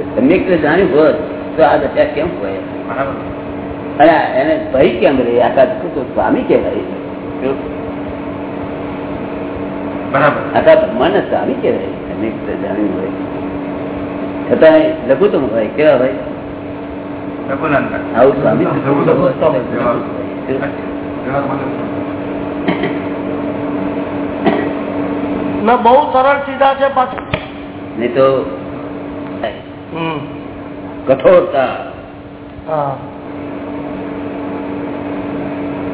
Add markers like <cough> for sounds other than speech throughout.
સમ્યક જાણ્યું હોત તો આ દશા કેમ હોય? અને એને ભાઈ કેમ રે આકાશ તો સ્વામી કેમ રહી આકાશ બ્રહ્માંડ સ્વામી કેમ સમ્યક તો જાણ્યું હોય. છતાં લઘુત્તમ હોય. કેવા ભાઈ આવું સ્વામી બહુ સરળ સીધા છે પાછું. નહીં તો. કઠોરતા.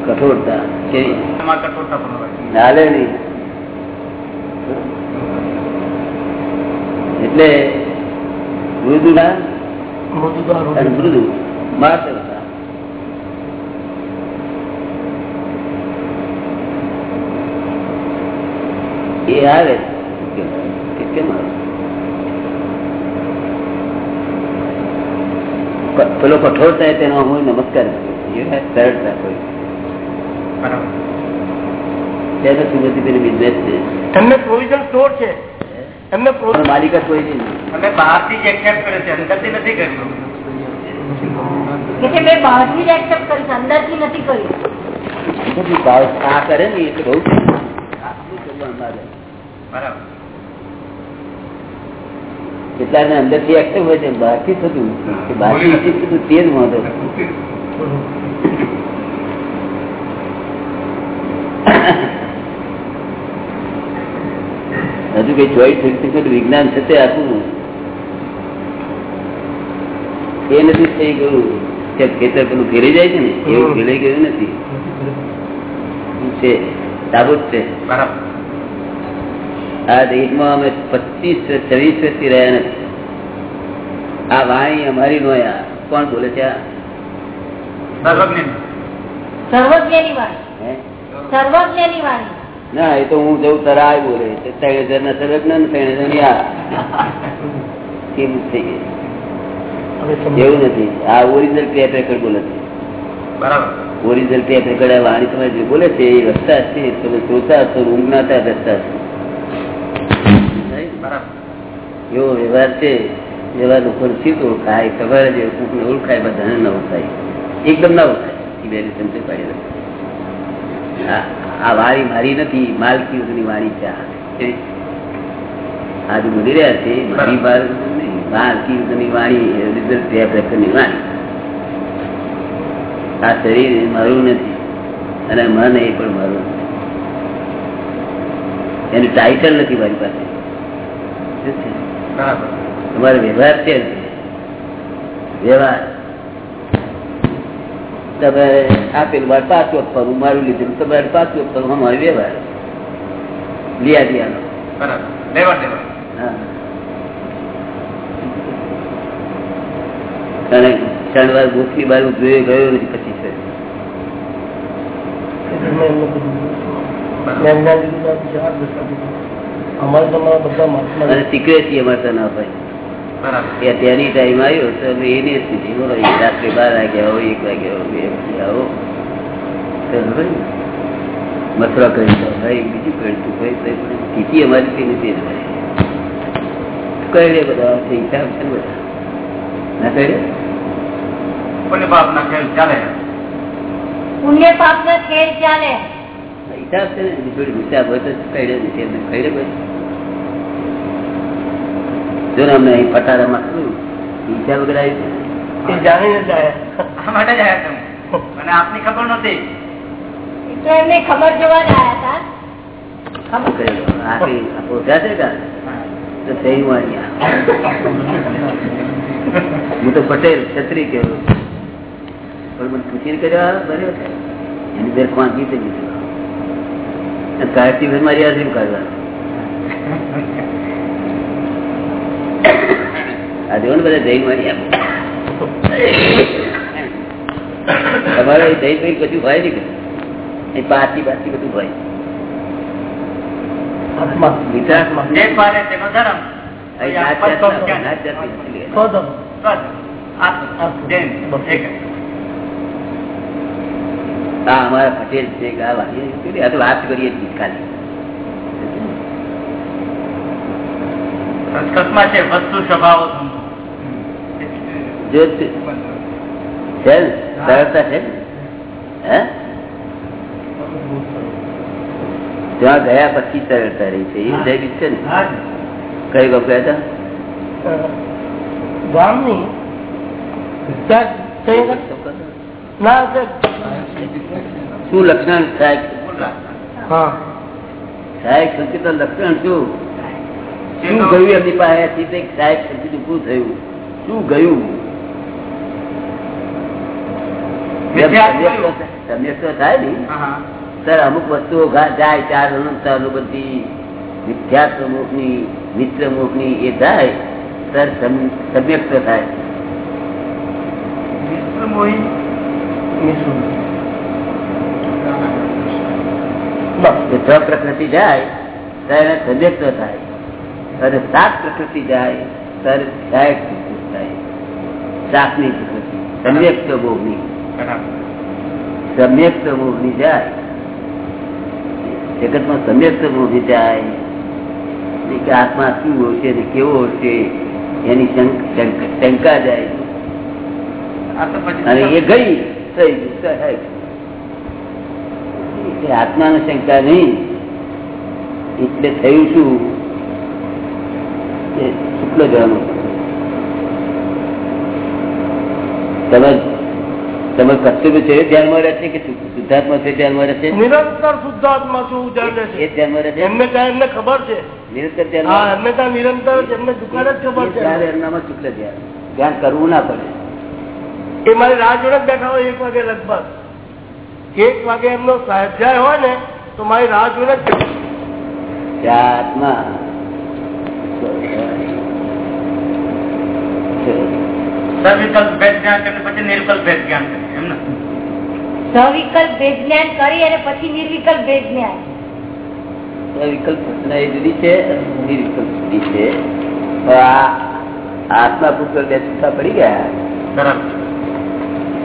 કઠોરતા. કેવી ચાલે નહીં એટલે અને રૂઢી. મૃદુ. માર્દવતા એ આવે. કે કેમ આવે ક- પેલો કઠોર થાય તેનો હું નમસ્કાર કરું. એ સરળતા કોઈ બરાબર સુગતિ પેલી બિઝનેસ છે. એમને પ્રોવિઝન સ્ટોર છે. એમને માલિક જ કોઈ નહીં. અને બહારથી જ એક્સેપ્ટ કરે છે. અંદરથી નથી કર્યું. કે મેં બહારથી જ એક્સેપ્ટ કરી છે, અંદરથી નથી કર્યું. ભાવ આ કરે ને એટલે બહુ થઈ ગયું. ને અંદર અંદરથી એક્ટિવ હોય છે બહારથી થતું બહારથી થતું તે જ મહત્વ હજુ કઈ જોઈ થયું વિજ્ઞાન છે તે આખું? એ નથી થઈ ગયું. કે ખેતર પેલું ઘેરી જાય છે ને એવું ઘેરાઈ ગયું નથી. છે? તાબૂત છે. બરાબર. આ દેશમાં અમે પચીસ છવ્વીસ વર્ષથી રહ્યા નથી. આ વાણી અમારી નો આ કોણ બોલે છે આ? સર્વજ્ઞ સર્વજ્ઞની વાણી. હે? સર્વજ્ઞની વાણી. ના એ તો હું જવું તરાય બોલે. ત્રણ હજાર ના સર્વજ્ઞ ને ત્રણ હજારની આ થઈ ગઈ. એવું નથી. આ ઓરિજિનલ ટેપ રેકર્ડ બોલે છે. બરાબર. ઓરિજિનલ ટેપ રેકર્ડ આ વાણી તમે જે બોલે છે એ રસ્તા છે. તમે જોતા હશો ઊંઘના હતા રસ્તા છે. એવો વ્યવહાર છે. એવા લોકો શીત ઓળખાય ખબર જ એવું ઓળખાય બધાને ન ઓળખાય. એકદમ ના ઓળખાય. બે સમજે પાડી. આ વાળી મારી નથી માલકી વાળી છે. આજે બોલી રહ્યા છે મારી બાર નહીં, માલકી ની વાણી વાણી આ શરીર મારું નથી અને મન એ પણ મારું નથી. એનું ટાઇટલ નથી મારી પાસે. બરાબર. તમારો વ્યવહાર છે વ્યવહાર. તમે આપેલું મારે પાછું આપવાનું મારું લીધેલું તમારે પાછું આપવાનું અમારો વ્યવહાર. લિયા દિયાનો બરાબર. લેવડ દેવડ હા. અને ત્રણ વાર ગોખી બાજુ જોઈ ગયો નથી પછી છે. લીધું તો. અમારે અને સિક્રેસી અમારે તો ના ભાઈ બરાબર. એ ત્યાંની ટાઈમ આવ્યો તો અમે એની સ્થિતિ હોય રાત્રે બાર વાગ્યા હોય એક વાગ્યા હોય બે વાગ્યા હો તો હવે મથુરા કરી દો. ભાઈ બીજું કરતું ભાઈ તો પણ સ્થિતિ અમારી તે નથી જ ભાઈ કઈ બધા છે હિસાબ છે ને બધા. ના કઈ પુણ્ય પાપ ના ખેલ ચાલે? પુણ્ય પાપ નો ખેલ ચાલે. હિસાબ છે ને એની જોડે હિસાબ હોય તો કઈ નથી. એમને કઈ રે ને અમને અહીં પટારામાં શું હિસાબ વગર આવી માટે જ આવ્યા અને આપની ખબર નહોતી. ખબર જોવા જ આવ્યા હતા. હું તો પટેલ છત્રી કેવું પણ મને પૂછીને કર્યો બન્યો છે. એની બેર પાંચ જીતે જીતે ભાઈ મારી આજે કાઢવા આ બધા તમારે જૈન ભાઈ બધું હોય ને એ પાછી પાછી બધું હોય. અમારા પટેલ છે આ તો વાત કરીએ છીએ ખાલી. સંસ્કૃતમાં છે વસ્તુ સ્વભાવ. જો છે છે ને? સરળતા છે ને? હે ત્યાં ગયા પછી સરળતા રહી છે એ જૈવિક છે ને કઈ ગપ ગયા હતા ગામની ત્યાં કઈ વખત- ના તે- શું લક્ષણ સાહેબ હા સાહેબ સંકેત લક્ષણ શું શું ગયું એમની પાસેથી તે સાહેબ સંકેત ઉભું થયું શું ગયું તમને તો થાય ને? સર અમુક વસ્તુઓ જાય ચાર અનુભૂતિ બધી મિથ્યાત્વ મુખની મિત્ર મુખની એ થાય સર સમ- સમ્યક થાય. એ છ પ્રકૃતિ જાય ત્યારે સમ્યક થાય. અને સાત પ્રકૃતિ જાય ત્યારે સાહેબ થાય. સાતની પ્રકૃતિ સમ્યક તો મોહની સમ્યક તો મોહની જાય. જગતમાં સમ્યક મોહની જાય. કે આત્મા શું હશે ને કેવો હશે એની શંક- જાય. અને એ ગઈ થઈ ગયું આત્મા એટલે શંકા નહીં. એટલે થયું શું? શુક્લ જવાનું તમે તમે કસ્તુર છે એ ધ્યાનમાં રહે છે કે શુદ્ધાત્મા છે ધ્યાનમાં રહે છે નિરંતર શુદ્ધાત્મા છું એ ધ્યાનમાં રહે છે એમને ત્યાં એમને ખબર છે. નિરંતર ધ્યાન એમને ત્યાં નિરંતર એમને દુકાન જ ખબર છે. એમનામાં ચૂકલે ધ્યાન ધ્યાન કરવું ના પડે. એ મારી રાહ જોડે જ બેઠા હોય એક વાગે લગભગ. એક વાગે એમનો સ્વાધ્યાય હોય ને તો મારી રાહ જોડે જ આત્મા સવિકલ્પ ભેદ જ્ઞાન કરીને પછી નિર્કલ્પ ભેદ જ્ઞાન કરીએ એમ ને? સવિકલ્પ ભેદ જ્ઞાન કરી અને પછી નિર્વિકલ્પ ભેદ જ્ઞાન. વિકલ્પ એ જુદી છે નિર્વિકલ્પ જુદી છે. આત્મા પુત્ર બે છૂટા પડી ગયા.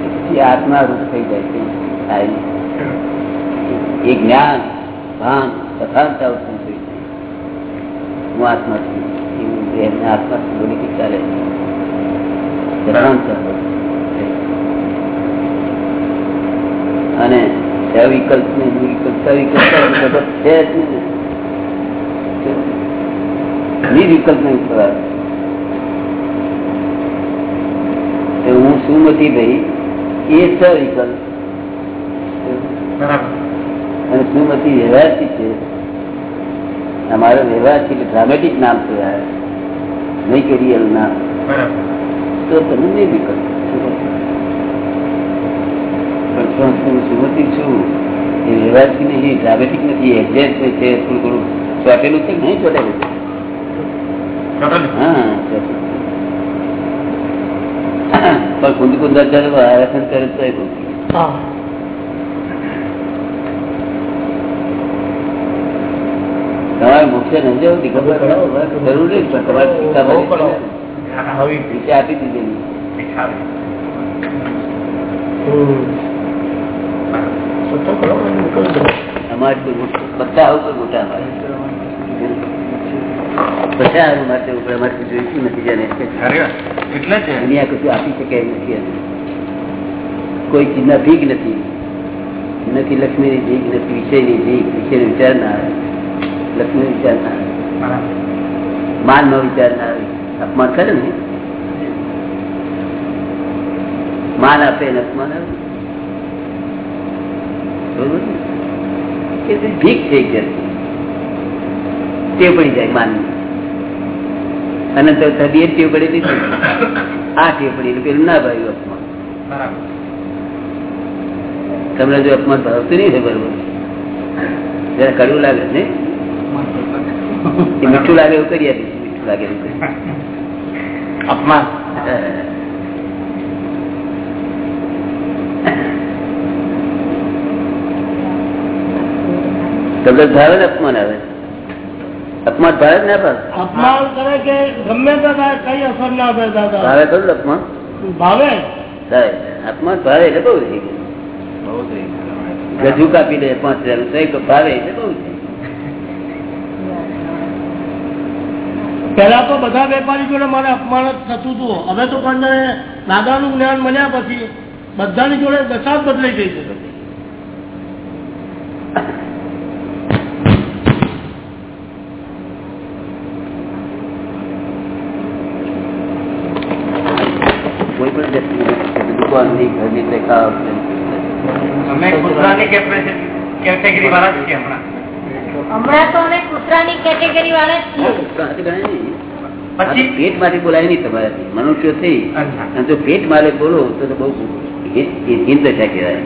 પછી આત્મા રૂપ થઈ જાય છે. એ જ્ઞાન ભાન તથા ઉત્પન્ન થઈ હું આત્મા છું. એવું એમને આત્મા છું ચાલે કે ચાલે તથાંતા અને સવિકલ્પ ને નિર્વિકલ્પ સવિકલ્પ છે જ. નિર્વિકલ્પ થવા હું શું નથી ભાઈ? એ સવિકલ્પ. અને નથી? વ્યવહારથી છે. અમારો વ્યવહારથી ડ્રામેટિક નામ છે. નહીં કે રિયલ નામ. બરાબર. તો તમે નહીં હું શ્રીમતી છું એ વ્યવહારથી નહીં ડ્રામેટિક નથી એક્ઝેક્ટ છે થોડું ઘણું ચોટેલું છે નહીં ચોટેલું? છે. હા પણ કુંદ કુંદર આરાધન કરે તો હા. તમારે મોક્ષે નહીં જરૂરી દીકરા જરૂર તમારે રીતે આપી દીધેલી. અમારે બધા આવું મોટા પછી આનું માટે ઉપર અમારે જોઈતું નથી જેને એટલે દુનિયા કશું આપી શકે એમ નથી. કોઈ ચીજના ભીગ નથી. નથી લક્ષ્મીની ભીગ નથી વિષયની ભીગ વિષયનો વિચાર ના આવે. લક્ષ્મી વિચાર ના આવે. માન નો વિચાર ના આવે. અપમાન કરે ને? માન આપે ને અપમાન આવે? બરોબર ને? એ તો. પડી જાય માન અને તો તબિયત ટેવ પડી આ ટેવ પડી પેલું ના ભાવ્યું અપમાન. તમને જો અપમાન ભાવતું નહીં છે બરોબર. જરા કડવું લાગે ને? મીઠું લાગે એવું કરી આપીશું. મીઠું લાગે એવું કરી અપમાન તમને ભાવે ને અપમાન આવે અપમાન ભાવે જ ના ભાવે અપમાન કરે કે ગમે તે થાય કઈ અસર ના થાય દાદા ભાવે ખરું ને અપમાન ભાવે થાય અપમાન ભાવે એટલે બહુ થઈ ગયું ગજુ કાપી દે પાંચ હજારનું તો એક ભાવે એટલે બહુ થઈ પેલા તો બધા વેપારી જોડે મારે અપમાન જ થતું હતું. હવે તો પણ દાદાનું જ્ઞાન મળ્યા પછી બધાની જોડે દશા બદલાઈ ગઈ છે. અમે કૂતરાની કેપેસિટી કેટેગરી વાળા જ છીએ હમણાં. હમણાં તો અમે કૂતરાની કેટેગરી વાળા છીએ. પેટમાંથી બોલાય નહીં તમારાથી. મનુષ્ય થઈ અને જો પેટ મારે બોલો તો બહુ હિંદ દશા કહેવાય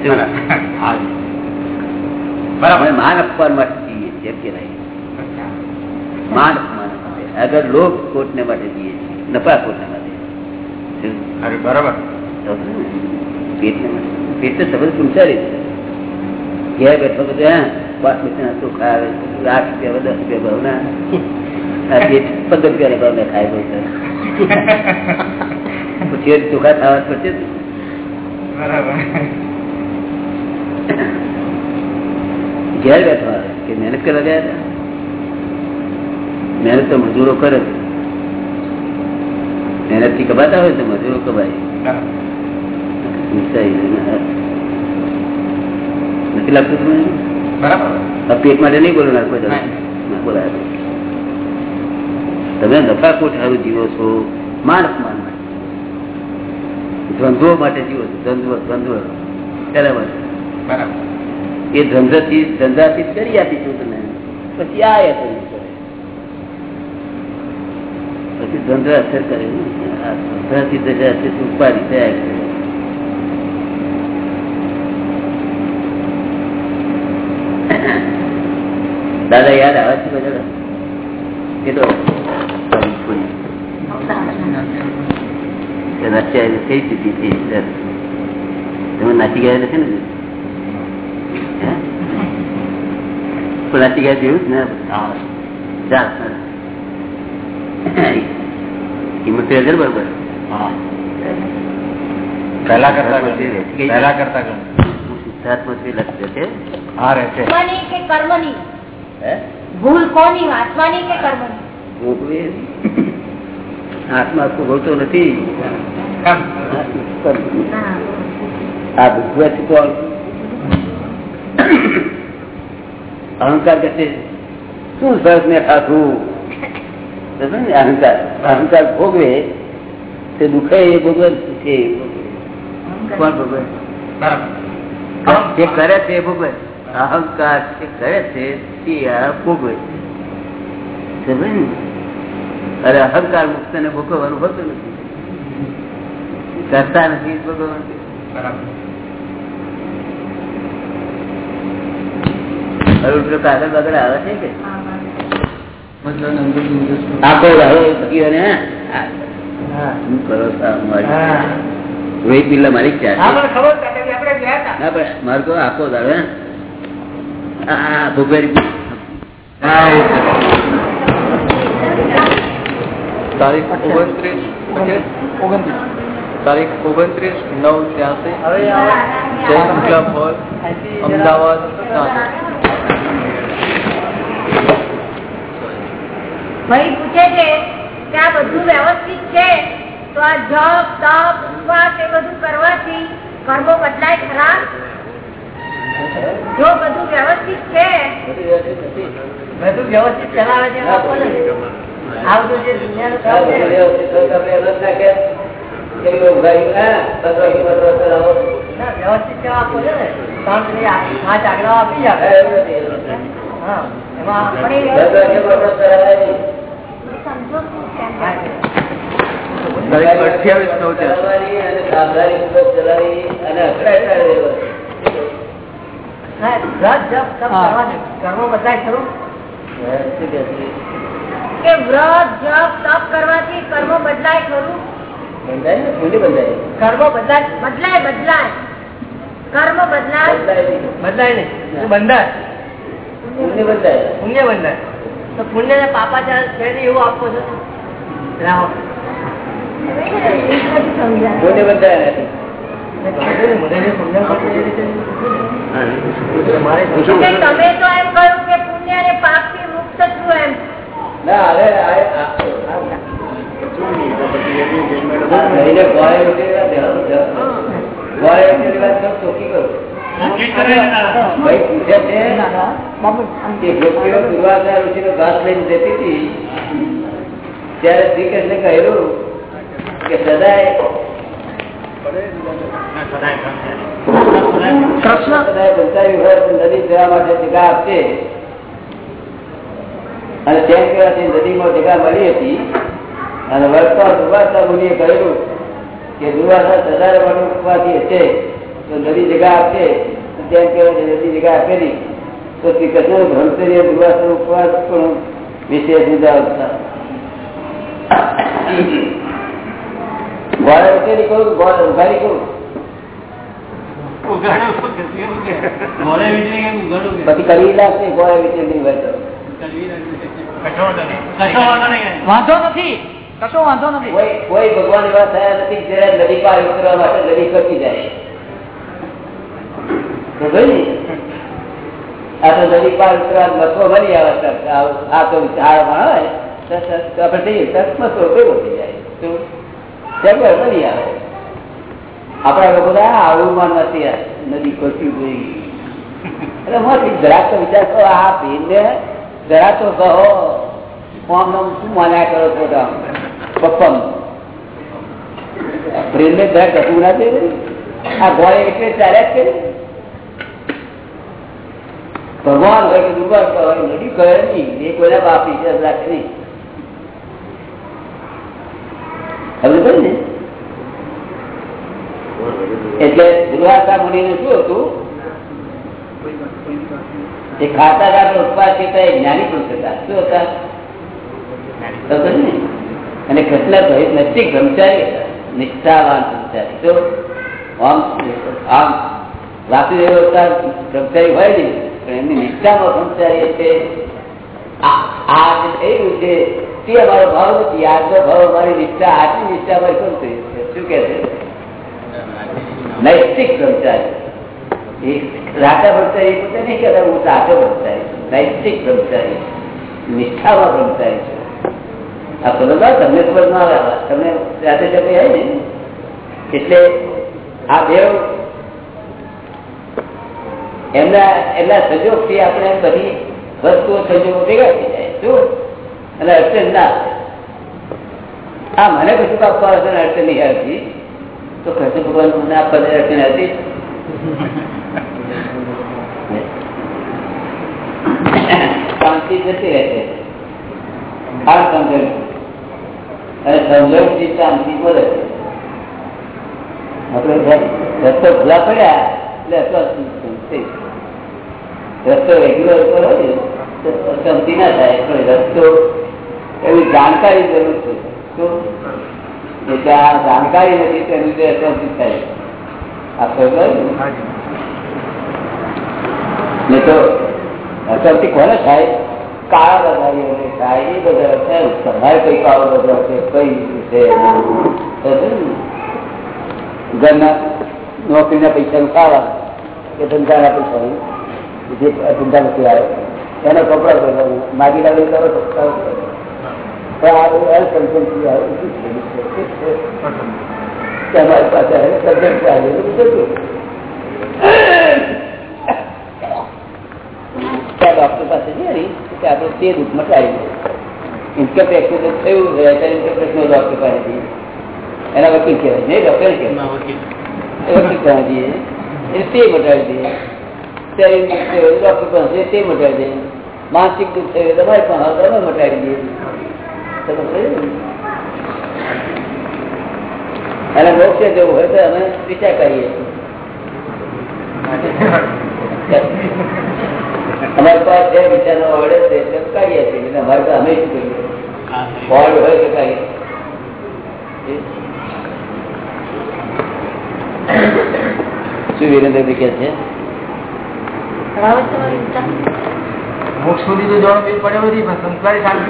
બરાબર. માન અપમાન માટે જઈએ છીએ કહેવાય માન અપમાન અગર લોક કોટને માટે જઈએ છીએ નફા કોટને માટે. બરાબર. માટે. પેટ તો સબંધ પૂંચારી છે. ઘેર બેઠો બધું હા પાંચ રૂપિયા ચોખા આવે આઠ રૂપિયા દસ રૂપિયા ભાવના આ પંદર રૂપિયા ભાવના ખાય બહુ પછી ચોખા ખાવા પડશે ઘેર બેઠો આવે કે મહેનત કરવા ગયા હતા? મહેનત તો મજૂરો કરે મહેનતથી કમાતા હોય તો મજૂરો કમાય. નથી લાગતું તમને? બરાબર? પેટ માટે નહીં બોલનાર કોઈ બોલાય તમે નફાખોટ સારું જીવો છો માન અપમાન માટે જીવો છો ધંધો બરાબર. એ ધંધાથી ધંધાથી કરી આપીશું તને પછી આ અસર પછી ધંધા અસર કરે આ ધંધાથી દશા ઉપાડી થયા કરે દાદા યાદ આવે છે બધા? કેટલો રશિયા કઈ સ્થિતિ સર તમે નાચી ગયા નથી ને? પણ નાચી ગયા જેવું જ ને? કિંમત હજાર બરોબર? પહેલા કરતા પહેલા કરતા સિદ્ધાર્થમાં લક્ષ્ય છે. હા રહે છે. આત્માની કે કર્મની. હે ભૂલ કોની? આત્માની કે કર્મની આત્મા ભોગવતો નથી. કામ. આ ભોગવાથી કોણ અહંકાર કે છે? શું સરસ ને ખાધું? ને? અહંકાર? અહંકાર ભોગવે તે દુખે એ ભોગવે છે કોણ ભોગવે? જે કરે છે એ ભોગવે. અહંકાર જે કરે છે તે ભોગવે છે. અરે અહંકાર મુક્ત ને ભોગવવાનું હોતું નથી. કરતા નથી ભોગવવાનું. કાગળ આવે છે કે? બકીઓને, શું કરો મારી? રોહિત બિરલા મારે તો આખો દાડો આ તારીખ ઓગણત્રીસ ઓગણત્રીસ તારીખ ઓગણત્રીસ નવ ત્યાસી જય શુક્લા હોલ અમદાવાદ ભાઈ પૂછે છે કે આ બધું વ્યવસ્થિત છે? તો આ જપ તપ ઉપવાસ એ બધું કરવાથી કર્મો બદલાય ખરા? જો બધું વ્યવસ્થિત છે. બધું વ્યવસ્થિત ચલાવે છે એમાં કોને? આ બધું જે દુનિયાનું કામ છે. ના, વ્યવસ્થિત કેવા આપો છે ને. ત્રણ પાંચ આગળ આપી જ હા એમાં પણ એ સમજો શું છે એમ. તારીખ અઠ્યાવીસ નવ ત્યાસી હા, વ્રત પુણ્ય બંધાય. તો પુણ્ય ને પાપાચાર છે એવું આપો છો? પુણ્ય બંધાય પાપ ત્યારે શ્રી કૃષ્ણ કહેલું કે સદાય નદી જવા માટે જગા આપશે. અને તેમ કહેવાથી નદીમાં જગા મળી હતી અને વર્ષમાં દુર્વાસા મુનિએ કહ્યું કે દુર્વાસા સદાય માટે ઉપવાસી હશે તો નદી જગા આપશે. તો તેમ કહેવાય નદી જગા આપેલી તો શ્રી કૃષ્ણ ભ્રમચર્ય દુર્વાસા ઉપવાસ પણ વિશેષ મુદ્દા હતા ગોળે ઉઠેલી કહું ગોળે ઉઘાડી કહું પછી કરી લાગશે ગોળે વિચેલી હોય તો વાંધો નથી કશો વાંધો નથી કોઈ કોઈ ભગવાન એવા થયા નથી કે જયારે નદી પાર ઉતરવા માટે નદી ખર્ચી જાય તો ભાઈ આ તો નદી પાર ઉતરવા મથો બની આવે તરત. આ- આ તો ઝાડમાં હોય તો તરત આપણે જઈએ તરત મથો ભેગો થઈ જાય શું? સગવડ બની આવે આપણા લોકો આવું માં નથી નદી ખોટી ગઈ. એટલે મત જરાક તો વિચાર કરો, આ ભીને જરા તો કહો કોમ આમ શું માન્યા કરો છો તમે? પપ્પમ. કશું ના થઈ આ ગોળે એટલે ચાલ્યા કરે. ભગવાન હોય કે દુર્ગા હોય, નદી કહે નહીં, એ કોઈના બાપ વિશે રાખે નહીં. સમજ ને? એટલે દુર્વાસા મુનિ શું હતું? એ ખાતા ખાતા ઉપવાસ કરતા એ જ્ઞાની પણ શું હતા? ને? અને કેટલા ભય નૈતિક બ્રહ્મચારી નિષ્ઠાવાન બ્રહ્મચારી. તો આમ આમ વાસુદેવ અવતાર બ્રહ્મચારી હોય નહીં, પણ એમની નિષ્ઠામાં બ્રહ્મચારી એટલે આ એવું છે તે અમારો ભાવ નથી. આજનો ભાવ અમારી નિષ્ઠા આજની નિષ્ઠા અમારી શું થઈ શું કે છે? નૈતિક બ્રહ્મચારી. રાજા બ્રહ્મચારી પોતે નહીં કહેતા, હું સાચો બ્રહ્મચારી નૈતિક બ્રહ્મચારી નિષ્ઠામાં બ્રહ્મચારી છું. આ સમજવા તમને ના આવે તમને રાતે જમી હોય ને? એટલે આ બે એમના એમના સહયોગથી આપણે બધી વસ્તુઓ સંજોગો ભેગા થઈ જાય. શું? અને અડચણ ના. આ મને કશું આપવા હશે ને અડચણ નહીં આવતી. તો કશું ભગવાન, મને આપવા દે અડચણ આવતી. શાંતિ રસ્તો ખુલ્લા પડ્યા એટલે રસ્તો રેગ્યુલર ઉપર હોય ને ના થાય પણ રસ્તો એવી જાણકારી જરૂર છે. એટલે આ જાણકારી નથી તેનું લીધે અશાંતિ થાય આ તો અશાંતિ કોને થાય? કાળા બધારીઓને થાય. એ બધા થાય તમારે કઈ કાળો બધા છે કઈ છે? ઘરના નોકરીના પૈસા ખાવા કે ધંધાના પૈસા જે ધંધા નથી આવે. એના કપડો માગી લાગે કરો તો? તમારી પાસે સબ્જેક્ટ ડોક્ટર પાસે જઈએ ને કે આપણે તે દુઃખ મટાડી ઇન્કમ ટેક્સ થયું છે ત્યારે ઇન્કમ ડોક્ટર પાસે જઈએ. એના વકીલ કહેવાય નહીં ડોક્ટર કહેવાય વકીલ. જઈએ એ તે મટાડી દઈએ ત્યારે દુઃખ થયું ડોક્ટર માનસિક દુઃખ થયું તમારી પણ તમે મટાડી ને? અને મોક્ષે જવું હોય તો અમે વિચાર કરીએ. અમારી પાસે જે વિચારો વડે છે, એટલે કાઢીએ છીએ. અમારે તો અમે શું કહીએ ફળ હોય તો કાઢીએ શું વિરેન્દ્ર કે છે? મોક્ષ સુધી તો જવાનું મેળ પડ્યો નથી પણ સંસ્કારી શાંતિ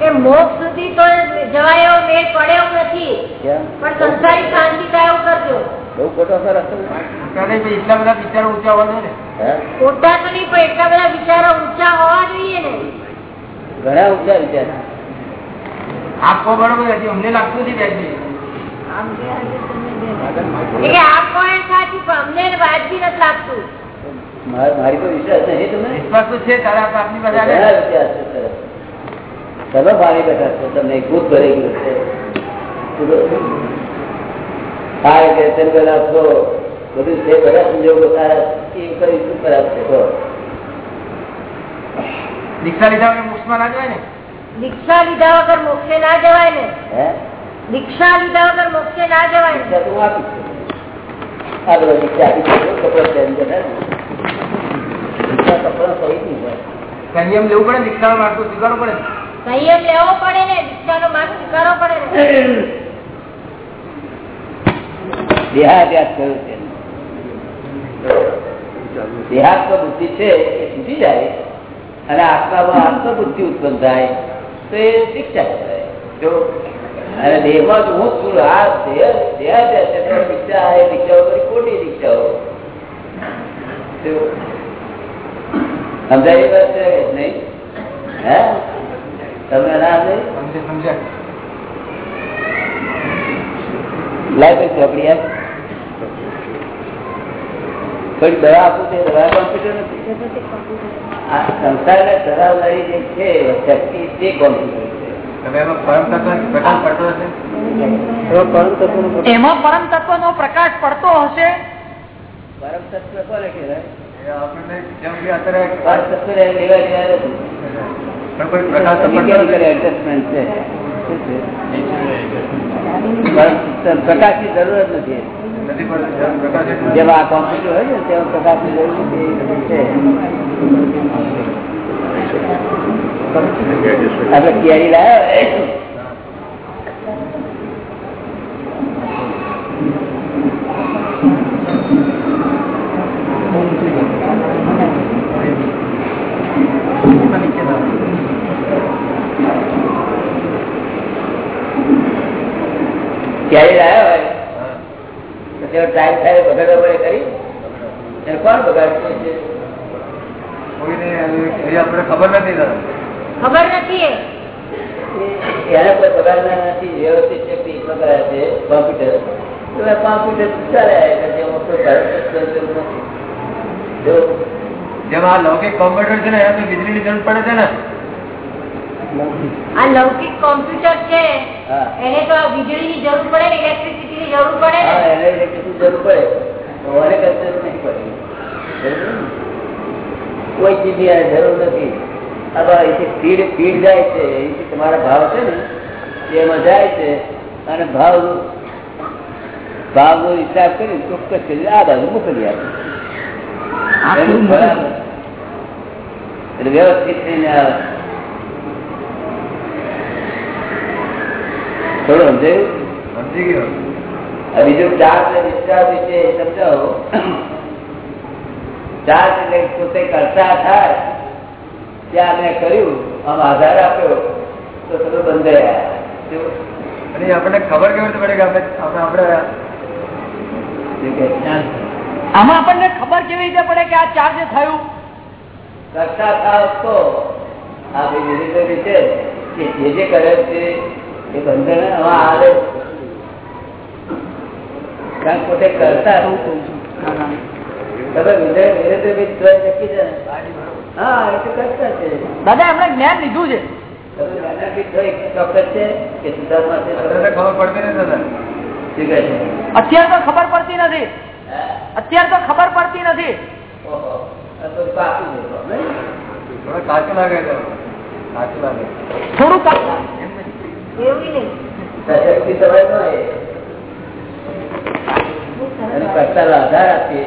કે મોક્ષ સુધી તો જવાય એવો મેળ પડે નથી. પણ સંસારી શાંતિ થાય એવું કરજો. બહુ ખોટો સરસ એટલા બધા વિચારો ઊંચા હોવા ને? ખોટા તો નહીં પણ એટલા બધા વિચારો ઊંચા હોવા જોઈએ ને. ઘણા ઊંચા વિચાર. આપો બરોબર નથી અમને લાગતું નથી વ્યાજબી પણ પણ માર- વિશ્વાસ નહીં તમને? વિશ્વાસ તો છે તારા આપની. તમે મારી બેઠા છો તમને એક ભૂત ભરી ગયું છે. આ રીતે ચંદ્ર આપશો બધું છે બધા સંજોગો સારા એ કરી શું ખરાબ છે કહો. દીક્ષા લીધા વગર ના જવાય ને? દીક્ષા લીધા વગર મોક્ષે ના જવાય ને? હે? દીક્ષા લીધા વગર મોક્ષે ના જવાય. ને દીક્ષા દીક્ષા ને. દીક્ષા. સંયમ લેવું પડે દીક્ષા નો માર્ગ સ્વીકારવો પડે સંયમ લેવો પડે ને દીક્ષાનો માર્ગ સ્વીકારવો પડે દેહાભ્યાસ કર્યો છે? દેહાત્મ બુદ્ધિ છે એ સુધી જાય. અને આત્મામાં આત્મ બુદ્ધિ ઉત્પન્ન થાય તો એ શિક્ષા કહેવાય જો અને દેહમાં તો હું જ છું આ દેહ? દેહ દીક્ષા એ દીક્ષાઓ બધી ખોટી દીક્ષાઓ સમજાય વાત છે? નહીં? હે? તમને ના સમજે લાઈફ ચોપડી આપ થોડી દવા આપું તે દવા કોમ્પ્યુટર નથી. આ સંસારના જે છે શક્તિ તે કોમ્પ્યુટર એમાં પરમ તત્વ પ્રકાશ પડતો હશે? એમાં પરમ તત્વ નો પ્રકાશ પડતો હશે? પરમ તત્વ કોને ને પ્રકાશની જરૂર જ નથી. પ્રકાશ આ કોમ્પ્યુટર હોય ને તેમ પ્રકાશની જરૂર નથી છે કેરી લાવ્યા હા. ટાઈમ થાય, બગાડવા પડે કરી કોણ બગાડતું છે આપણે ખબર નથી દાદા. ખબર નથી એ. એ- એને કોઈ બગાડનાર નથી વ્યવસ્થિત શક્તિ બગાડે છે કોમ્પ્યુટર તો એ કોમ્પ્યુટર ચાલે એટલે તેમાં કોઈ ભારત જરૂર નથી. જો. જેમ આ લૌકિક કોમ્પ્યુટર છે ને એમાં તો વીજળીની જરૂર પડે છે ને. આ લૌકિક કોમ્પ્યુટર છે હા. એને તો આ વીજળીની જરૂર પડે ને ઇલેક્ટ્રિસિટીની જરૂર પડે હા ને એને ઇલેક્ટ્રિસિટી જરૂર પડે. તો મને કશું નહીં પડે. બરોબર ને? કોઈ ચીજની આ જરૂર નથી. હવે અહીંથી સ્પીડ સ્પીડ જાય છે અહીંથી તમારા ભાવ છે ને એમાં જાય છે અને ભાવ ભાવનો હિસાબ કરી ચોક્કસ કરી આ બાજુ મોકલી આપે. એટલે વ્યવસ્થિત થઈને આવે થોડું સમજાયું? સમજી ગયો. બીજું ચાર્જ ડિસ્ચાર્જ વિશે સમજાવો. ચાર્જ એટલે પોતે કરતા થાય ત્યાં મેં કર્યું આમ આધાર આપ્યો તો તમે બંધાયા અને આપણને ખબર કેવી રીતે પડે કે આપણે? આમાં આપણને ખબર કેવી રીતે પડે કે આ ચાર્જ થયું? કરતા થાવ તો આ બીજી રીતે રીતે કે જે જે કરે છે એ બંધન આમાં આવે. કારણ પોતે કરતા તમે વિજય વિરુદ્ધ બી નક્કી છે દાદા એમણે જ્ઞાન લીધું છે. અત્યારે તો ખબર પડતી નથી. અત્યારે તો ખબર પડતી નથી? થોડો આધાર આપીએ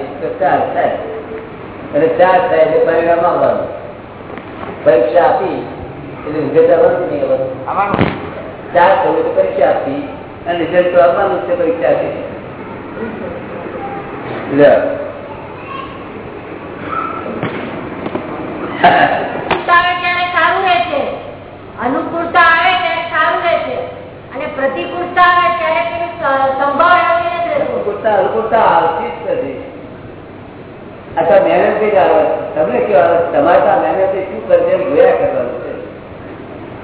અને ચાર્જ થાય એટલે પરિણામ આવવાનું. પરીક્ષા આપી એટલે રિઝલ્ટ આવવાનું નહીં આવવાનું? આવવાનું. થયું તો પરીક્ષા આપી અને રિઝલ્ટ તો આવવાનું છે પરીક્ષા આપી. અનુકૂળતા આવે ત્યારે સારું રહે છે. અનુકૂળતા આવે ત્યારે સારું રહે છે. અને પ્રતિકૂળતા આવે ત્યારે સંભાળ. અનુકૂળતા અનુકૂળતા આવતી જ નથી. આ મહેનતથી જ આવે. તમને કેવું તમારે તો મહેનત શું કરશે? જોયા કરવાનું છે.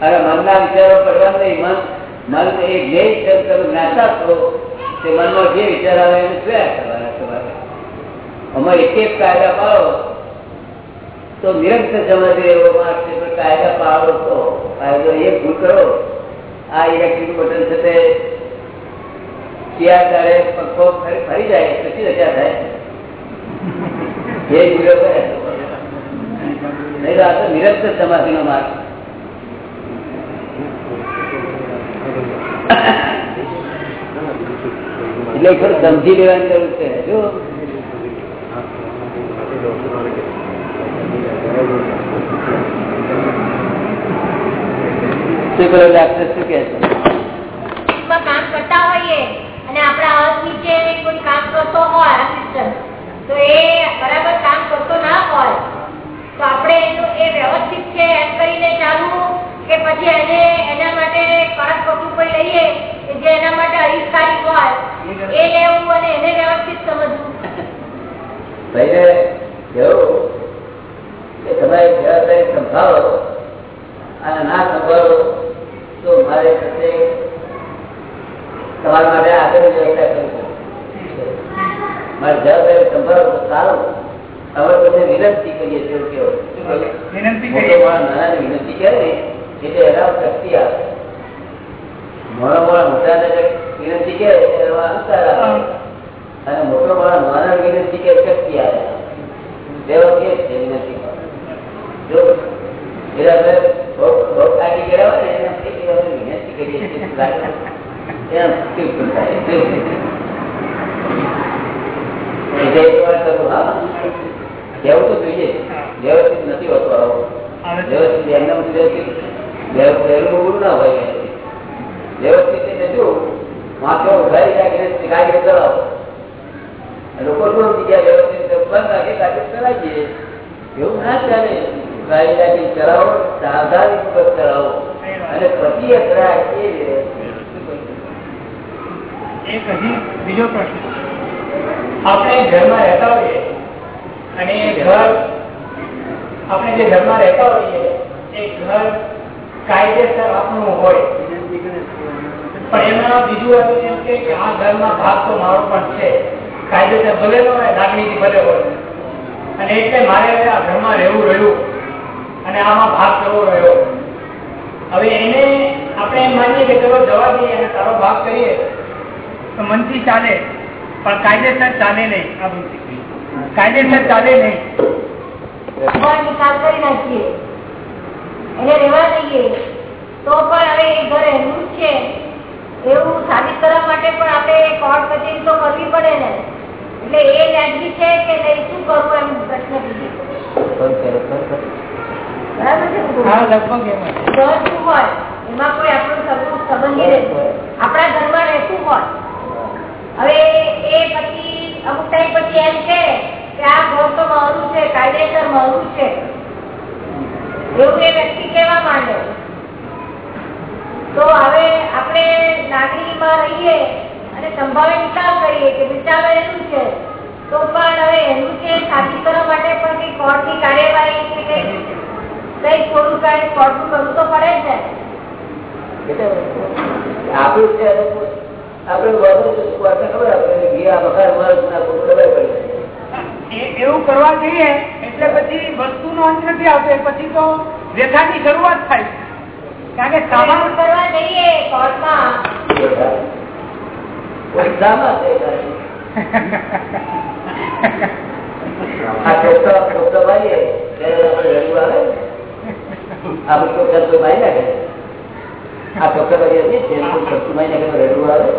અને મનના વિચારો કરવાનું નહીં. મન મન એ જે તમે જ્ઞાતા છો તે મનનો જે વિચાર આવે એને જોયા કરવાના તમારે. અમારે એક એક કાયદા પાડો, તો નિરંતર સમજે એવો માણસ છે કાયદા પાડો તો કાયદો એક ભૂલ કરો. આ ઇલેક્ટ્રિક બટન છે તે, ક્યાં તારે પંખો ફરી જાય, પછી રજા થાય. એટલે ખરું સમજી લેવાની જરૂર છે. જો શું કે છે? કામ કરતા હોઈએ કોઈ કામ કરતો હોય assistant, તો એ બરાબર કામ કરતો ના હોય, તો આપણે એનું, એ વ્યવસ્થિત છે એમ કરીને ચાલવું કે પછી એને એના માટે કડક પગલું કોઈ લઈએ કે જે એના માટે અહિતકારી હોય, એ લેવું અને એને વ્યવસ્થિત સમજવું ભાઈને કેવું કે તમારી સંભાળો અને ના સંભાળો તો મારે તમારા માટે આગળ વ્યવસ્થા કરી પડે. મારી જવાબદારી સંભાળો સારું. હવે તમને વિનંતી કરીએ છીએ? વિનંતી કરીએ. નાનાને વિનંતી કરે ને એટલે એના શક્તિ આવે. મોટો માણસ મોટાને વિનંતી કરે એમાં અંતર આવે. અને મોટો માણસ નાના વિનંતી કે શક્તિ આવે. દેવો કે છે વિનંતી જો બહુ થાકી ગયા હોય ને વિનંતી કરીએ છીએ. એમ. કેવું તો જોઈએ વ્યવસ્થિત નથી હોતું વ્યવસ્થિત એમને વ્યવસ્થિત વ્યવ- વહેલું ના હોય વ્યવસ્થિત એટલે શું વાંચો ઉઘાડી રાખીને ગાડી ચલાવો લોકો શું સમજી વ્યવસ્થિત બંધ રાખી ગાડી ચલાવી એવું ના ચાલે. રાખી ચલાવો સાવધાની પૂર્વક ચલાવો અને અથડા એ બીજો પ્રશ્ન. આપણે ઘરમાં રહેતા હોઈએ અને એ ઘર આપણે જે ઘરમાં રહેતા હોઈએ એ ઘર કાયદેસર આપણું હોય. પણ એમાં બીજું એવું એમ કે કે આ ઘરમાં ભાગ તો મારો પણ છે. કાયદેસર ભલે ન હોય લાગણીથી ભલે હોય. અને એટલે મારે આ ઘરમાં રહેવું રહ્યું અને આમાં ભાગ કરવો રહ્યો. હવે એને આપણે એમ માનીએ કે ચલો જવા દઈએ અને તારો ભાગ કરીએ. તો મનથી ચાલે. પણ કાયદેસર ચાલે નહીં. આ વૃત્તિ કાયદેસર ચાલે નહીં. એને રહેવા દઈએ. તો પણ હવે એ ઘર એનું છે. એવું સાબિત કરવા માટે પણ આપણે કોર્ટ કચેરી તો કરવી પડે ને. એટલે એ વ્યાજબી છે કે નહીં? શું કરવું એમ પ્રશ્ન લગભગ એમ કોઈ આપણું સંબંધી આપણા ઘરમાં રહેતું હોય. હવે એ પછી, અમુક ટાઈમ પછી એમ છે કે આ ભોગ તો મારું છે કાયદેસર મારું છે. એવું એ વ્યક્તિ કહેવા માંડે. તો હવે આપણે નાગરિકમાં રહીએ અને સંભાવે વિચાર કરીએ કે વિચાર એનું છે. તો પણ હવે એનું છે સાબિત કરવા માટે પણ કઈ કોર્ટની કાર્યવાહી કે કઈ કઈ થોડું કઈ કોર્ટનું કરવું તો પડે ને. આપણું છે એવું કરવા જઈએ એટલે પછી વસ્તુ નો અંત નથી આવતો પછી તો વ્યથા ની શરૂઆત થાય કારણ કે સામાન કરવા જઈએ કોર્ટમાં. આ તો મારી નાખે. આ ચોખ્ખા મારી હતી છે તો ચોખ્ખું મારી નાખે તો રડવું આવે.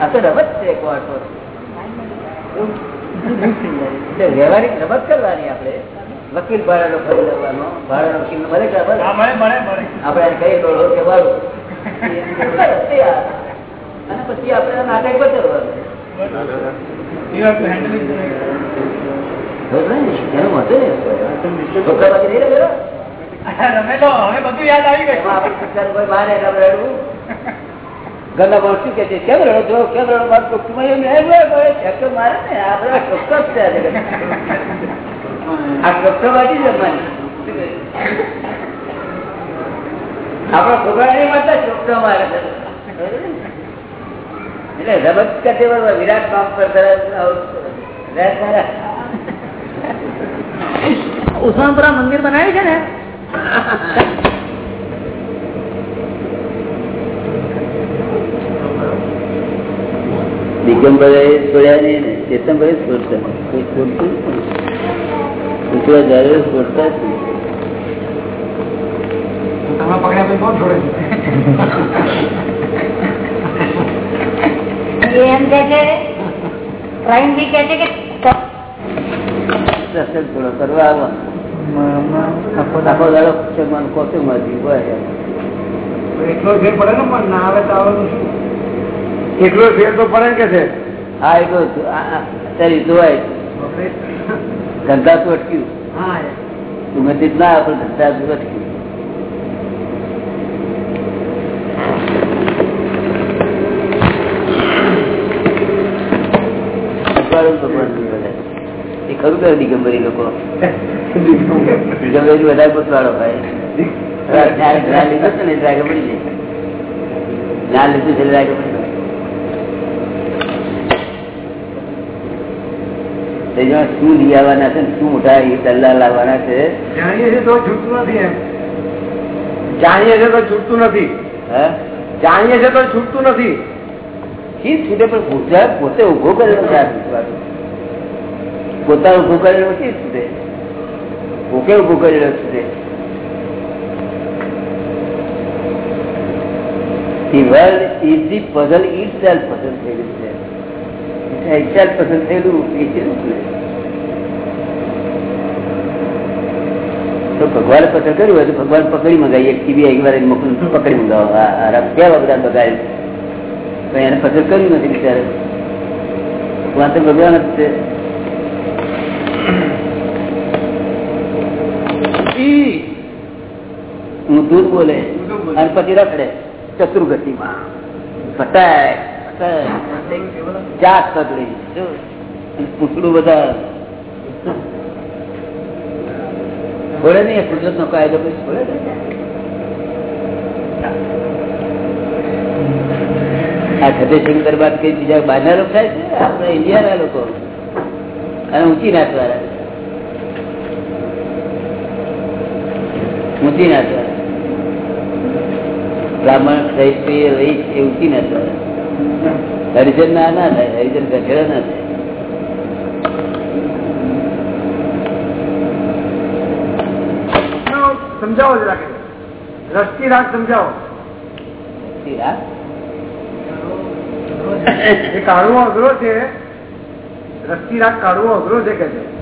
આ તો રમત છે કોર્ટ પર વ્યવહારિક રમત કરવાની આપણે. વકીલ ભાડાનો ફરી લેવાનો ભાડાનો વકીલ મળે કે આપણે કે અને પછી આપણે નાટક બચાવવાનું? એનું મહત્વ ને? છોકરા બાકી નહીં રમેલો? રમેલો હવે બધું યાદ આવી ગયું. આપણે શું કે છે? કેમ રડો છો? કેમ રડો? મારે એમ ને આપણે ચોક્કસ છે આ? આપણા છોકરાની માતા ચોખ્ખો એટલે રમત કરતી વખતે વિરાટ કામ પર. ઉસ્માનપુરા મંદિર બનાવ્યું છે ને? દિગંબરે છોડ્યા નહીં ને ચેતનભાઈ છોડતા કોઈ છોડતું જ નથી. છોડતા જ નહીં. તમે પકડ્યા પછી કોણ છોડે એ એમ કે છે પ્રવીણ બી કે છે કે થોડો કરવા આવવાનો. આખો દાડો. એટલો ફેર પડે ને પણ ના આવે તો આવવાનું શું? એટલો ફેર તો પડે કે છે? હા એટલો અત્યારે જોવાય ધંધા તો અટક્યું. હા સુગંધિત ના આપણે ધંધા તો અટક્યું. ખરું કરે દિગંબરી લોકો? દિગંબરી વધારે પોતવાળો ભાઈ જ્ઞાન લીધું છે ને એટલે પડી જાય. જ્ઞાન લીધું છે એટલે પડી જાય. શું લઈ આવવાના છે શું મોટા એ દલ્લા લાવવાના છે? જાણીએ છે તો છૂટતું નથી એમ. જાણીએ છે તો છૂટતું નથી. હા? જાણીએ છે તો છૂટતું નથી. શી છૂટે પણ ગુજરાત પોતે ઊભો કરેલો પોતા ઊભો કરેલો નથી છૂટે? પોકે ઊભો કરેલો છૂટે The world is the puzzle itself puzzle થયેલું છે itself puzzle થયેલું એ છે ને. તો ભગવાને પસંદ કર્યું હોય તો ભગવાન પકડી મંગાવી એક ટીવી વાર મોકલી પકડી મંગાવો આ આ રફ કેવા બધા બગાડે તો એને પસંદ કર્યું નથી બિચારે ભગવાન તો ભગવાન જ છે ઊંધું બોલે અને પછી રખડે ચતુર્ગતિ માં ફટાય બધા બોલે નહીં કુદરત નો કાયદો પછી બોલે આ દરબાર કઈ બીજા બહારના લોકો થાય છે? આપણા ઇન્ડિયાના લોકો. અને ઊંચી નાથ વાળા ઊંચી નાથ વાળા બ્રાહ્મણ ક્ષત્રિય વૈશ એ ઊંચી ના થાય હરિજન ના ના થાય હરિજન ગઢેડા ના થાય. સમજાવો જ રાખે રસ્તી રાગ સમજાવો. ઊંચી રાત એ કાઢવો અઘરો છે. રસ્તી રાગ કાઢવો અઘરો છે કે છે.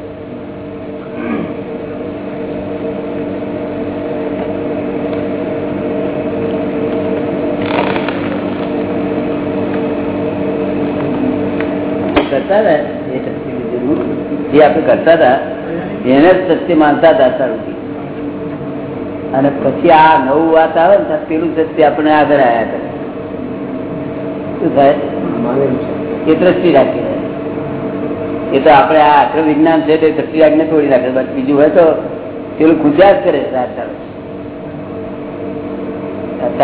કરતા હતા, એ શક્તિ જરૂર જે આપણે કરતા હતા, એને જ સત્ય માનતા હતા સારું અને પછી આ નવું વાત આવે ને પેલું સત્ય આપણે આગળ આવ્યા કરે. શું થાય? એ દ્રષ્ટિ રાખી એ તો આપણે આ આખર વિજ્ઞાન છે તે દ્રષ્ટિ રાખીને તોડી રાખે. બસ બીજું હોય તો પેલું ગુજરાત કરે અત્યાર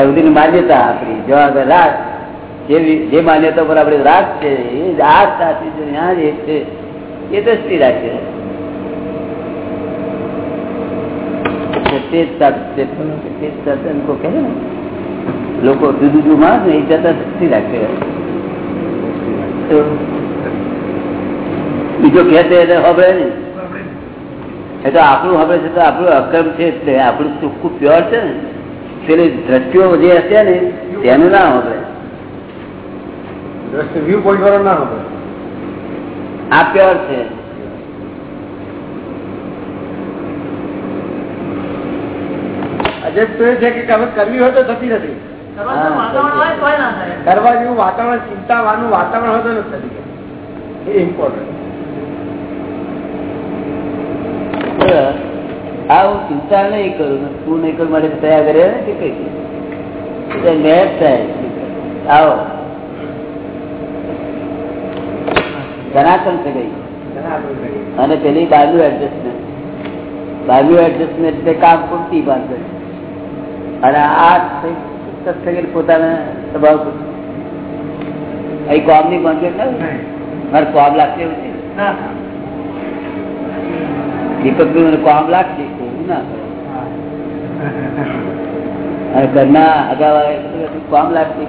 સુધીની માન્યતા આપણી. જો આગળ રાખ જે માન્યતા પર આપણે રાગ છે, એ જ સાચી છે જ છે, એ દ્રષ્ટિ રાખે. લોકો જુદું જુદું માણસ ને એ જતા દ્રષ્ટિ રાખે. બીજો કે એટલે ખબર ને એ તો આપણું ખબર છે તો આપણું અક્રમ છે એટલે આપણું ચોખ્ખું પ્યોર છે ને. પેલી દ્રષ્ટિઓ જે હશે ને, તેનું ના હવે વ્યૂ પોઈન્ટ વાળો ના হবে આ પ્યોર છે. અજબ તો એ છે કે હવે કરવી હોય તો થતી નથી. વાતાવરણ હોય તોય ના થાય. કરવા જેવું વાતાવરણ ચિંતાવાનું વાતાવરણ હોય તો નથી થતી એ ઇમ્પોર્ટન્ટ આ હું ચિંતા નહીં કરું તું નહીં કરું માટે તૈયાર કરે ને કે કઈ? મેચ થાય. આવો. સનાતન છે ગઈ. અને પેલી બાજુ એડજસ્ટમેન્ટ બાજુ એડજસ્ટમેન્ટ એટલે કામ પૂરતી બાંધે અને આ સત્સંગ પોતાના સ્વભાવ અહીં કોમની ના મારે કોમ લાગશે દીપક મને કોમ લાગશે? ના અને ઘરના અગાઉ કોમ લાગશે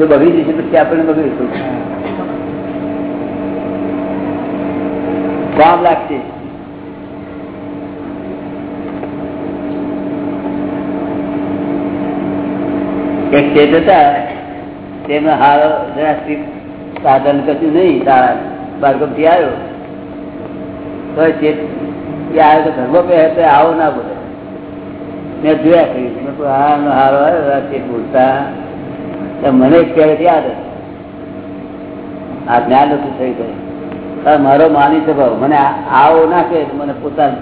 બગડી જશે પછી આપણને બગડીશું કોમ લાગશે. એક શેઠ હતા તેમને હારો જરા સાધન કશું નહીં તારા બારગમથી આવ્યો. તો શેઠ આવ્યો તો ધર્મ પે હતો આવો ના બોલે. મેં જોયા કર્યું. મેં કહ્યું, હા એનો હારો આવ્યો શેઠ બોલતા. મને ક્યારેથી યાદ હતી. આ જ્ઞાન હતું થઈ ગયું પણ મારો માની સ્વભાવ મને આવો ના કે મને પોતાનું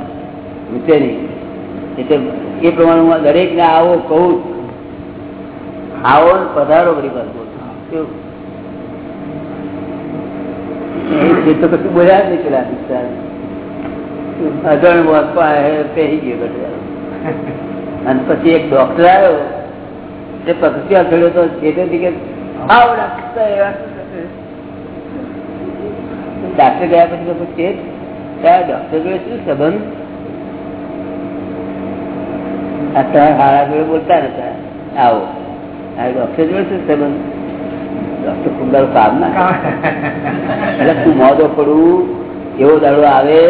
રૂચે નહીં એટલે એ પ્રમાણે હું દરેકને આવો કહું. આવો પધારો બધી વાત. એ જ નહીં પેલા. અજણ પછી એક ડોક્ટર આવ્યો તે પગથિયા ચડ્યો તો કે, આવો ડાક્ટર ગયા પછી લોકો છે ડોક્ટર જોડે શું સંબંધ? આ ત્રણ હારા જોડે બોલતા નતા આવો. આ ડોક્ટર જોડે શું સંબંધ? ડોક્ટર કુંડલ કામ ના એટલે તું મોદો પડવું એવો દાડો આવે,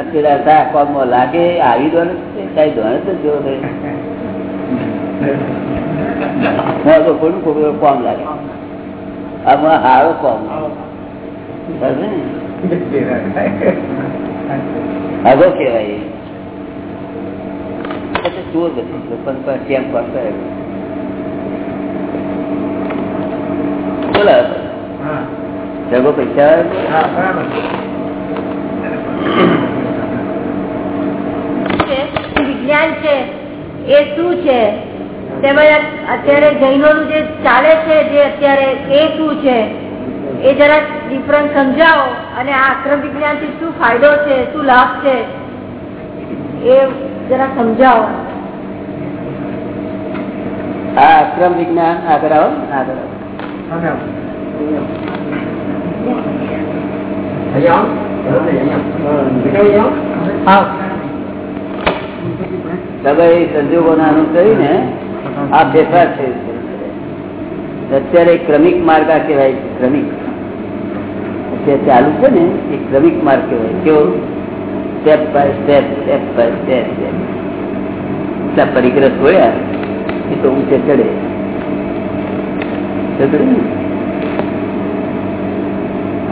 અત્યારે લાગે, આવી દોડ કઈ દોને જો મોદો પડું ખૂબ કોમ લાગે. આમાં હારો કોમ? <laughs> આગો કહેવાય. ચોર બધી કેમ કોણ કરે જગો પૈસા વિજ્ઞાન છે એ શું છે? તેમજ અત્યારે જૈનોનું જે ચાલે છે જે અત્યારે એ શું છે? એ જરા ડિફરન્સ સમજાવો અને આ આક્રમ વિજ્ઞાનથી શું ફાયદો છે શું લાભ છે એ જરા સમજાવો. હા અક્રમ વિજ્ઞાન આગળ આવો ને, આગળ આવો. તમે અનુસરીને આ ફેરફાર છે. અત્યારે ક્રમિક માર્ગા કહેવાય છે ક્રમિક. અત્યારે ચાલુ છે ને એ ક્રમિક માર્ગ કહેવાય. કેવો? Step by step step by step એટલા પરિગ્રહ જોયા એ તો ઊંચે ચડે.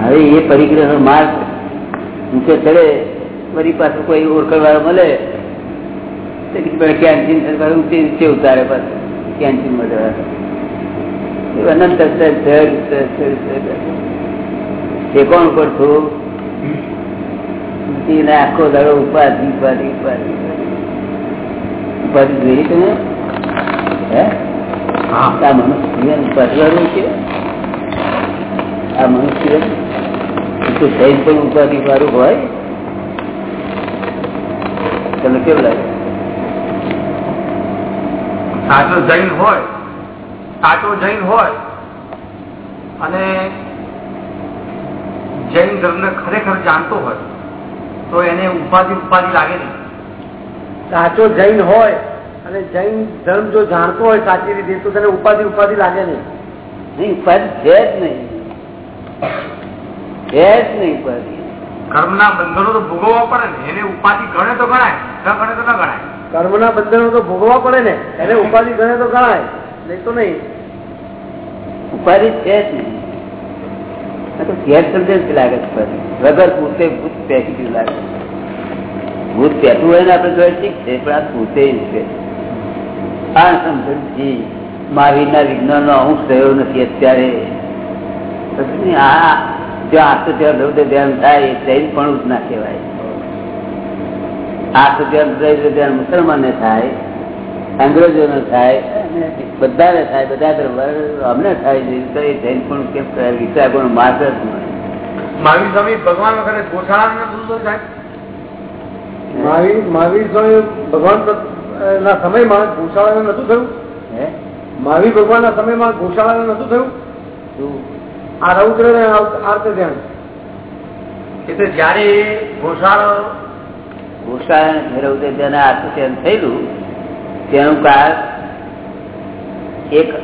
હવે એ પરિગ્રહ માર્ગ ઊંચે ચડે ફરી પાછું કોઈ ઓળખણ મળે કેન્ટીન સરકાર ઊંચે ઊંચે ઉતારે પાછું કેન્ટીનમાં જવા અનંત એ કોણ કરતું? એને આખો દાડો ઉપાધિ ઉપાધિ ઉપાધિ ઉપાધિ. જોઈ તમે હે? આ મનુષ્ય ઉપાધિ છે? આ મનુષ્ય તો પણ ઉપાધિ વાળું હોય? તમને કેવું લાગે? સાચો જૈન હોય સાચો જૈન હોય અને જૈન ધર્મને ખરેખર જાણતો હોય તો એને ઉપાધિ ઉપાધિ લાગે નહીં. સાચો જૈન હોય અને જૈન ધર્મ જો જાણતો હોય સાચી રીતે તો તેને ઉપાધિ ઉપાધિ લાગે નહીં. નહીં ઉપાધિ છે જ નહીં. છે જ નહીં ઉપાધિ કર્મના બંધનો તો ભોગવવા પડે ને એને ઉપાધિ ગણે તો ગણાય ન ગણે તો ન ગણાય. કર્મના બંધનો તો ભોગવવા પડે ને એને ઉપાધિ ગણે તો ગણાય નહીં તો નહીં. ઉપાધિ છે જ નહીં. તો થયો નથી અત્યારે. આ જો હૃદય ધ્યાન થાય જૈન પણ જ ના કહેવાય. આઠસો ત્યાં ધ્યાન મુસલમાનને થાય, અંગ્રેજોને થાય બધાને થાય બધા ધર્મ અમને થાય છે એ જૈન પણ કેમ થાય વિચાર પણ માત્ર જ નહીં મહાવીર સ્વામી ભગવાન વખતે ગોશાળા મહાવીર મહાવીર સ્વામી ભગવાન ના સમયમાં ગોશાળાનું નતું થયું? મહાવીર ભગવાન ના સમયમાં ગોશાળાનું નતું થયું? આ રૌદ્ર ને આર્ત ધ્યાન. એટલે જયારે ઘોષાળો ગોશાળા ફેરવતે તેને ધ્યાન થયેલું તેનું કારણ એક.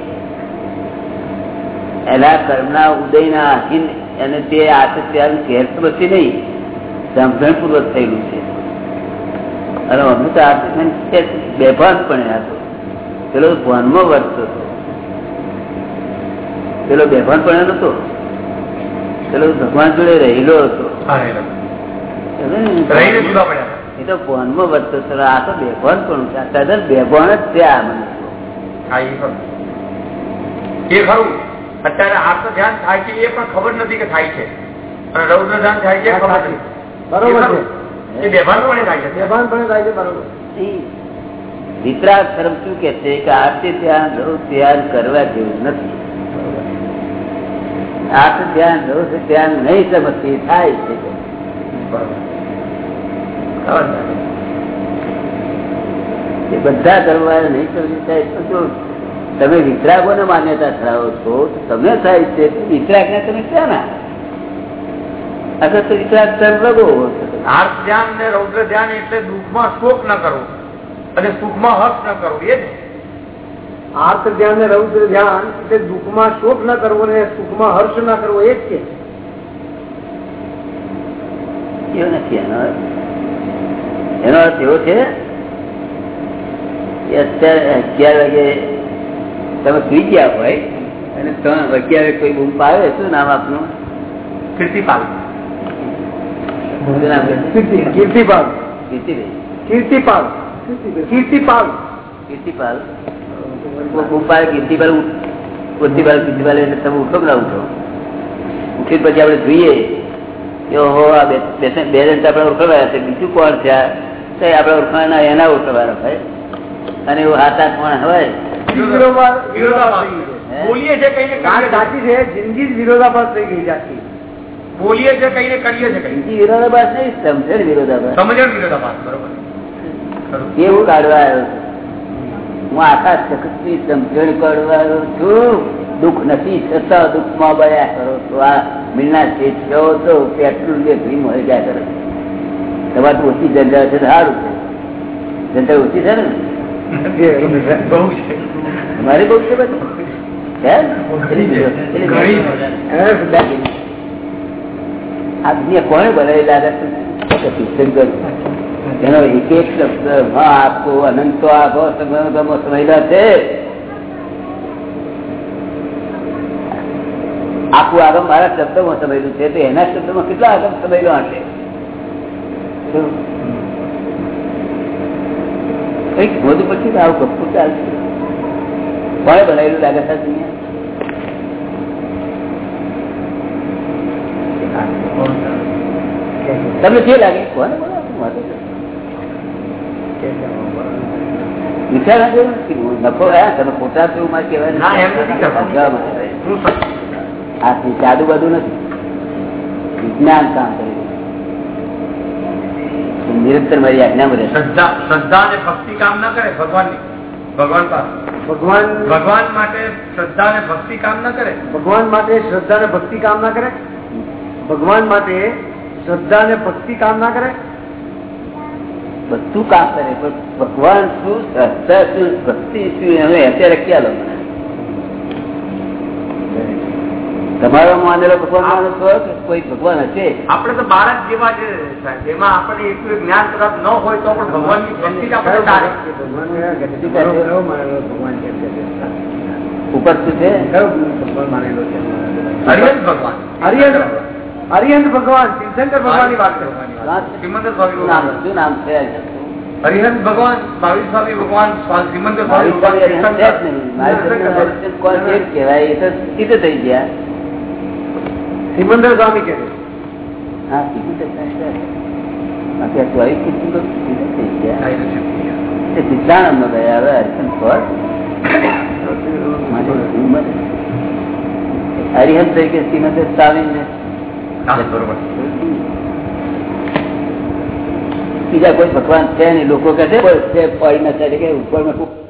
એના કર્મના ઉદયના આધીન અને તે આત્મચયન ઘેરથી નહીં સમજણપૂર્વક થયેલું છે. અને અમે તો આત્મચયન બેભાન પણ હતો પેલો ભાનમાં વર્તતો હતો. પેલો બેભાન પણ નતો પેલો ભગવાન જોડે રહેલો હતો. એ તો ભવનમાં વર્તતો હતો આ તો બેભાન પણ તદ્દન બેભાન જ છે આ હા એ ખરું. અત્યારે આત્મ ધ્યાન થાય છે એ પણ ખબર નથી કે થાય છે. અને રૌદ્ર ધ્યાન થાય છે ખબર નથી. બરોબર છે. એ બેભાન થાય છે. બેભાન થાય છે બરોબર. નહીં. ધર્મ શું કે છે કે આરતી ધ્યાન રોજ ધ્યાન કરવા જેવું નથી. આર્થ ધ્યાન રોજ ધ્યાન નહીં સમજતી થાય છે. એ બધા કરવા નહીં સમજી થાય તો જો તમે વિતરાગોને માન્યતા ધરાવો છો તો તમે થાય છે વિતરાગ ને તમે ક્યાં ના અગર તો વિતરાગ ધર્મ લગો હાર્થ ધ્યાન ને રૌદ્ર ધ્યાન એટલે દુઃખમાં શોક ન કરવો અને સુખમાં હર્ષ ન કરવો એ જ. આર્ત ધ્યાન ને રૌદ્ર ધ્યાન એટલે દુઃખમાં શોક ન કરવો ને સુખમાં હર્ષ ન કરવો એ જ છે એવો નથી એનો અર્થ. એનો અર્થ એવો છે કે અત્યારે અગિયાર વાગે તમે સુઈ ગયા હોય અને ત્રણ અગિયારે કોઈ બૂમ પાવે શું નામ આપનું? કીર્તિપાલ. કીર્તિપાલ. કીર્તિપાલ. કીર્તિપાલ. કીર્તિપાલ. બૂમ પાવે કીર્તિપાલ કીર્તિપાલ કીર્તિપાલ એટલે તમે ઉઠો ના ઉઠો? ઉઠી પછી આપણે જોઈએ. કે ઓહો આ બે બે જણ આપણે ઓળખવાયા છે. બીજું કોણ છે આપણે ઓળખવાના એના ઓળખવાના ભાઈ અને એવું હાથ હાથ કોણ હોય. હે? બોલીએ છે કઈ સાચી છે જિંદગી જ વિરોધાભાસ થઈ ગઈ છે બોલીએ છે કઈ કરીએ છે કઈ વિરોધાભાસ નહીં સમજણ વિરોધાભાસ. સમજણ વિરોધાભાસ બરોબર. કેવું કાઢવા આવ્યો હું આખા જગતની સમજણ કાઢવા આવ્યો છું. દુઃખ નથી છતાં દુઃખમાં બયા કરો તો આ મિલના શેઠ તો પેટ્રોલ કે ભીમ હોય ગયા કરો તમારું ઓછી જનતા છે સારું છે. જનતા ઓછી છે ને? બહુ છે. મારી બહુ છે. આ દુનિયા કોને બનાવી લાગે છે એનો એક એક શબ્દમાં અનંતો સમયેલા છે. આખું આગમ મારા શબ્દમાં સમયેલું છે તો એના શબ્દમાં કેટલા આગમ સમયેલો હશે? કંઈક વધુ પછી આવું ગપુ ચાલશે. કોને બનાવેલું લાગે છે તમને જે લાગે કોને. વિચાર નફો હે તમે ખોટા છો કહેવાય? આ જાદુ નથી. વિજ્ઞાન કામ કરે નિરંતર મારી આજ્ઞા મળે શ્રદ્ધા શ્રદ્ધા અને ભક્તિ કામ ના કરે ભગવાનની. ભગવાન પાસે. ભગવાન ભગવાન માટે શ્રદ્ધા ને ભક્તિ કામ ના કરે. ભગવાન માટે શ્રદ્ધા ને ભક્તિ કામ ના કરે? ભગવાન માટે શ્રદ્ધા ને ભક્તિ કામ ના કરે? બધું કામ કરે પણ ભગવાન શું? શ્રદ્ધા શું? ભક્તિ શું? એને અત્યારે ક્યાં લો મને તમારો માનેલો ભગવાન માનો છો? કે કોઈ ભગવાન હશે? આપણે તો બાળક જેવા છે સાહેબ. જેમાં આપણને એટલું જ્ઞાન કદાચ ન હોય તો પણ ભગવાનની ભક્તિ જ આપણે સારી. ભગવાન કયો કયો માનેલો ભગવાન છે તે છે. ઉપર શું છે? કયો ભગવાન માનેલો છે. હરિહંસ ભગવાન. હરિયંત હરિયંત ભગવાન શિવશંકર ભગવાનની વાત કરો. શ્રીમંદર સ્વામી શું નામ ભગવાન શું નામ છે? હરિહંસ ભગવાન ભાવિ સ્વામી ભગવાન સ્વા- શ્રીમંદર સ્વામી મારી ભગવાન પાસે હરિહંસ છે જ નહીં. મારી પાસે હરિહંસ કોણ છે જ કહેવાય. એ તો સીધું થઈ ગયા. સિમંદર સ્વામી કે હા ચોવીસ થઈ ગયા ગયા હવે પર. માટે તરીકે સિમંદર સ્વામી બીજા કોઈ ભગવાન છે નહીં લોકો કહે છે ઉપરમાં કે ઉપરમાં કોઈ